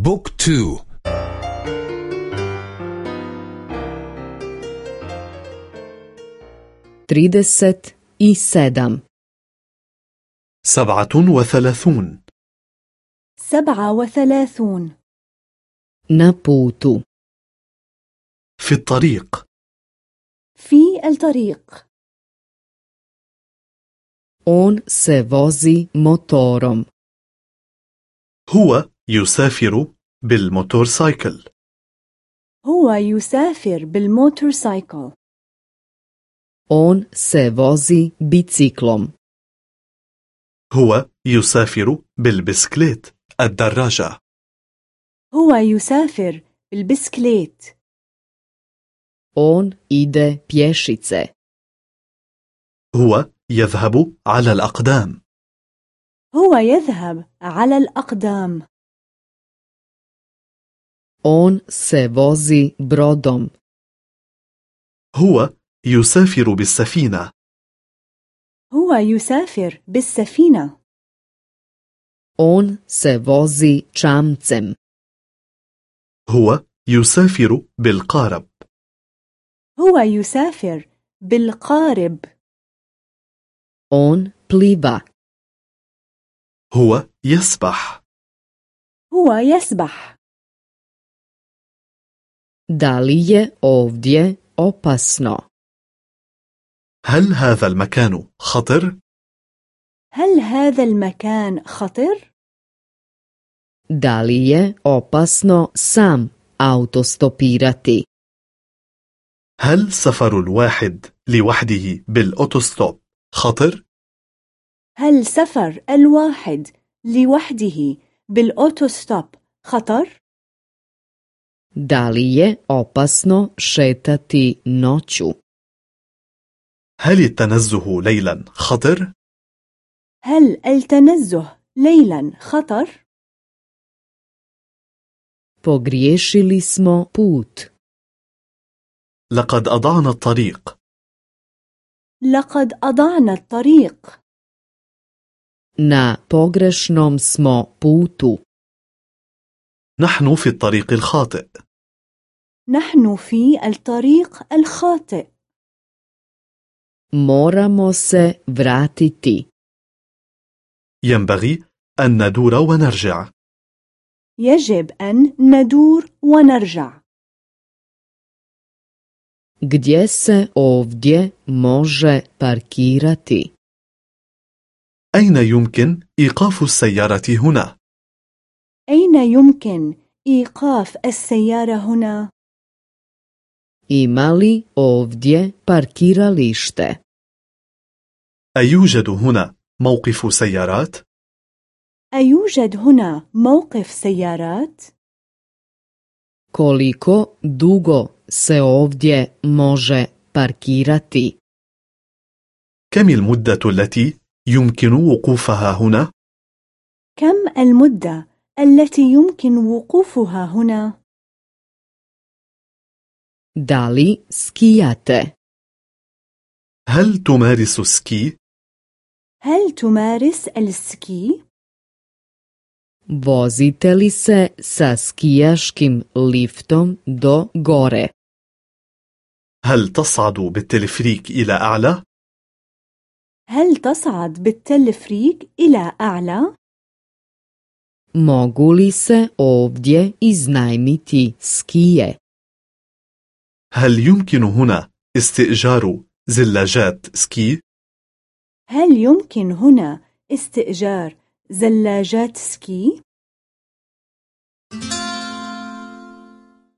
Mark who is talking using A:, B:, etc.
A: بوك تو.
B: trideset i sedam
C: سبعة وثلاثون.
D: سبعة وثلاثون.
B: putu
C: في الطريق.
D: في الطريق.
B: on se vozi motorom
C: هو يسافر بالموتورسايكل.
D: هو يسافر بالموتورسايكل.
B: On se vozi biciklom.
C: هو يسافر بالبسكليت الدراجة.
D: هو يسافر بالبسكليت.
B: On ide pješice.
C: هو يذهب على الأقدام.
D: هو يذهب على الأقدام.
B: On se vozi brodom.
C: هو يسافر بالسفينة.
D: هو يسافر بالسفينة.
B: On se vozi čamcem.
C: هو يسافر بالقارب.
D: هو يسافر بالقارب.
B: On pliva.
C: هو يسبح.
D: هو يسبح.
B: Da li je ovdje opasno
C: هل هذا المكان خطر؟
D: هل هذا المكان خطر؟
B: da li je opasno sam autostopirati
C: هل سفر الواحد لوحده بالأوتوستوب خطر؟
D: هل سفر الواحد لوحده بالأوتوستوب خطر؟
B: Da li je opasno šetati noću?
C: هل التنزه ليلا خطر؟
D: هل التنزه ليلا خطر؟
B: Pogriješili smo put.
C: لقد أضعنا الطريق
D: لقد أضعنا الطريق
B: Na pogrešnom smo putu.
C: نحن في الطريق الخاطئ
D: نحن في الطريق الخاطئ
B: Moramo se vratiti.
C: ينبغي أن ندور ونرجع
D: يجب أن ندور ونرجع
B: Gdje se ovdje može parkirati?
C: أين يمكن إيقاف السيارة هنا؟
D: أين يمكن إيقاف السيارة هنا؟
B: Ima li ovdje parkiralište?
C: أيوجد هنا موقف سيارات؟
D: أيوجد هنا موقف سيارات؟
B: Koliko dugo se ovdje može parkirati?
C: كم المدة التي يمكن وقوفها هنا؟
D: كم المدة التي يمكن وقوفها هنا؟
B: Da li skijate?
C: هل تمارس سكي؟
D: هل تمارس السكي؟
B: Vozite li se sa skijaškim liftom do gore?
C: هل تصعد بالتلفريك إلى أعلى؟
D: هل تصعد بالتلفريك إلى أعلى؟
B: Mogu li se ovdje iznajmiti skije?
C: هل يمكن هنا استئجار زلاجات سكي؟
D: هل يمكن هنا استئجار زلاجات سكي؟